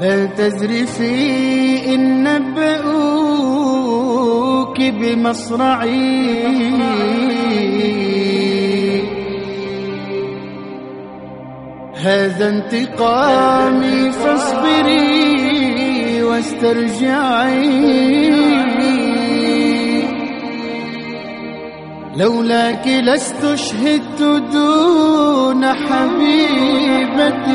لا تزرفي إن نبؤوك بمصرعي. هذا انتقامي فاصبري واسترجعي. لولاك لست شهدت دون حبيبتي